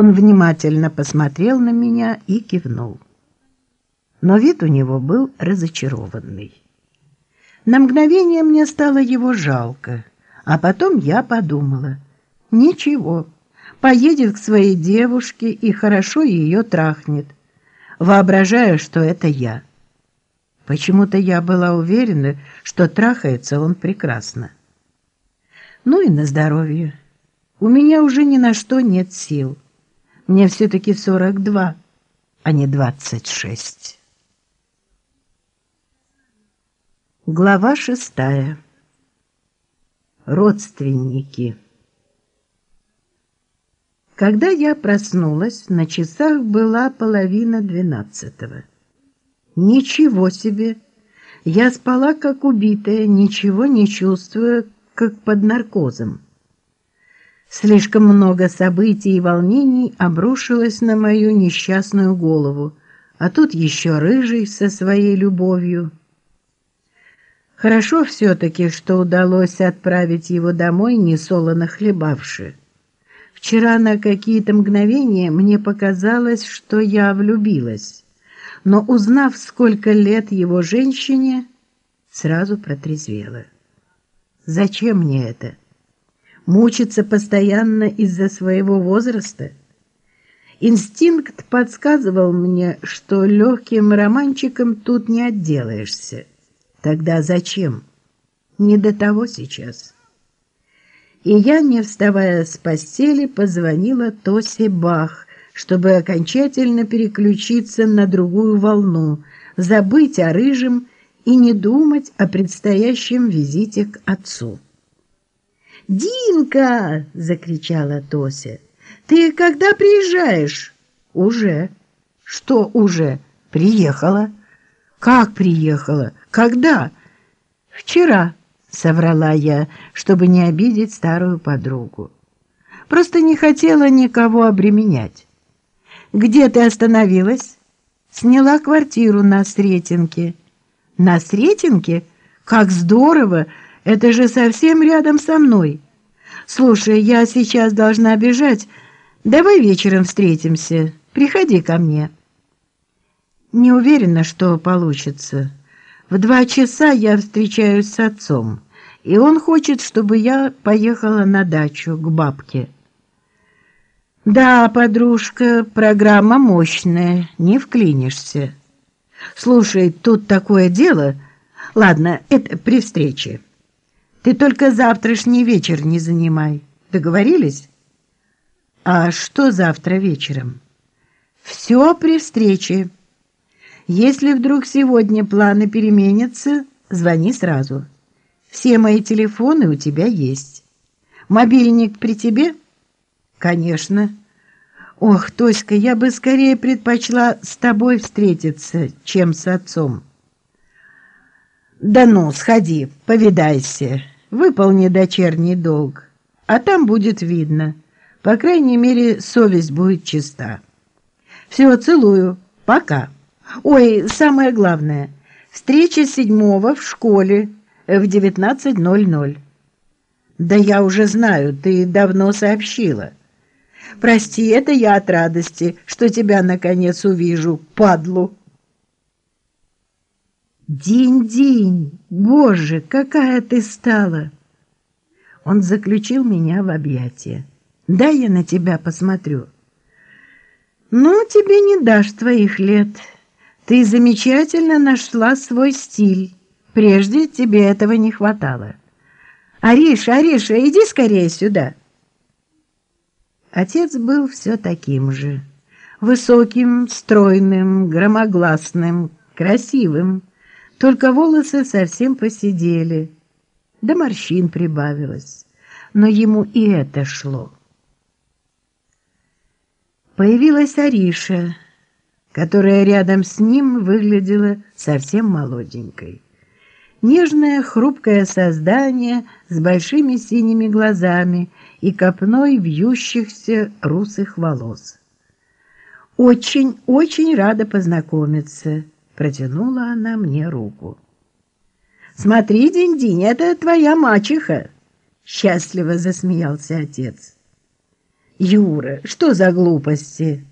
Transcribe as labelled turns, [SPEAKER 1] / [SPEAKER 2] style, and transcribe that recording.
[SPEAKER 1] Он внимательно посмотрел на меня и кивнул. Но вид у него был разочарованный. На мгновение мне стало его жалко, а потом я подумала, ничего, поедет к своей девушке и хорошо ее трахнет, воображая, что это я. Почему-то я была уверена, что трахается он прекрасно. Ну и на здоровье. У меня уже ни на что нет сил. Мне все-таки 42, а не 26. Глава шестая. Родственники. Когда я проснулась, на часах была половина двенадцатого. Ничего себе! Я спала как убитая, ничего не чувствуя, как под наркозом. Слишком много событий и волнений обрушилось на мою несчастную голову, а тут еще рыжий со своей любовью. Хорошо все-таки, что удалось отправить его домой, не солоно хлебавши. Вчера на какие-то мгновения мне показалось, что я влюбилась, но, узнав, сколько лет его женщине, сразу протрезвела. Зачем мне это? Мучиться постоянно из-за своего возраста? Инстинкт подсказывал мне, что легким романчиком тут не отделаешься. Тогда зачем? Не до того сейчас. И я, не вставая с постели, позвонила Тосе Бах, чтобы окончательно переключиться на другую волну, забыть о рыжем и не думать о предстоящем визите к отцу. «Динка!» — закричала Тося. «Ты когда приезжаешь?» «Уже». «Что уже?» «Приехала». «Как приехала? Когда?» «Вчера», — соврала я, чтобы не обидеть старую подругу. «Просто не хотела никого обременять». «Где ты остановилась?» «Сняла квартиру на Сретенке». «На Сретенке? Как здорово! Это же совсем рядом со мной. Слушай, я сейчас должна бежать. Давай вечером встретимся. Приходи ко мне. Не уверена, что получится. В два часа я встречаюсь с отцом, и он хочет, чтобы я поехала на дачу к бабке. Да, подружка, программа мощная, не вклинишься. Слушай, тут такое дело. Ладно, это при встрече. Ты только завтрашний вечер не занимай. Договорились? А что завтра вечером? Все при встрече. Если вдруг сегодня планы переменятся, звони сразу. Все мои телефоны у тебя есть. Мобильник при тебе? Конечно. Ох, Тоська, я бы скорее предпочла с тобой встретиться, чем с отцом. Да ну, сходи, повидайся, выполни дочерний долг, а там будет видно. По крайней мере, совесть будет чиста. Все, целую. Пока. Ой, самое главное. Встреча седьмого в школе в 19.00. Да я уже знаю, ты давно сообщила. Прости, это я от радости, что тебя наконец увижу, падлу. День-день, боже, какая ты стала! Он заключил меня в объятия. Дай я на тебя посмотрю. Ну, тебе не дашь твоих лет. Ты замечательно нашла свой стиль. Прежде тебе этого не хватало. Ариша, Ариша, иди скорее сюда. Отец был все таким же. Высоким, стройным, громогласным, красивым. Только волосы совсем посидели, да морщин прибавилось, но ему и это шло. Появилась Ариша, которая рядом с ним выглядела совсем молоденькой. Нежное, хрупкое создание с большими синими глазами и копной вьющихся русых волос. «Очень, очень рада познакомиться», Протянула она мне руку. «Смотри, Динь-Динь, это твоя мачеха!» Счастливо засмеялся отец. Юра, что за глупости?